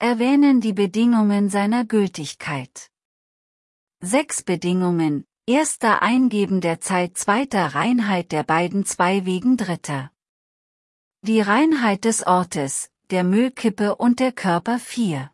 erwähnen die Bedingungen seiner Gültigkeit. Sechs Bedingungen, erster Eingeben der Zeit zweiter Reinheit der beiden zwei wegen dritter. Die Reinheit des Ortes, der Müllkippe und der Körper vier.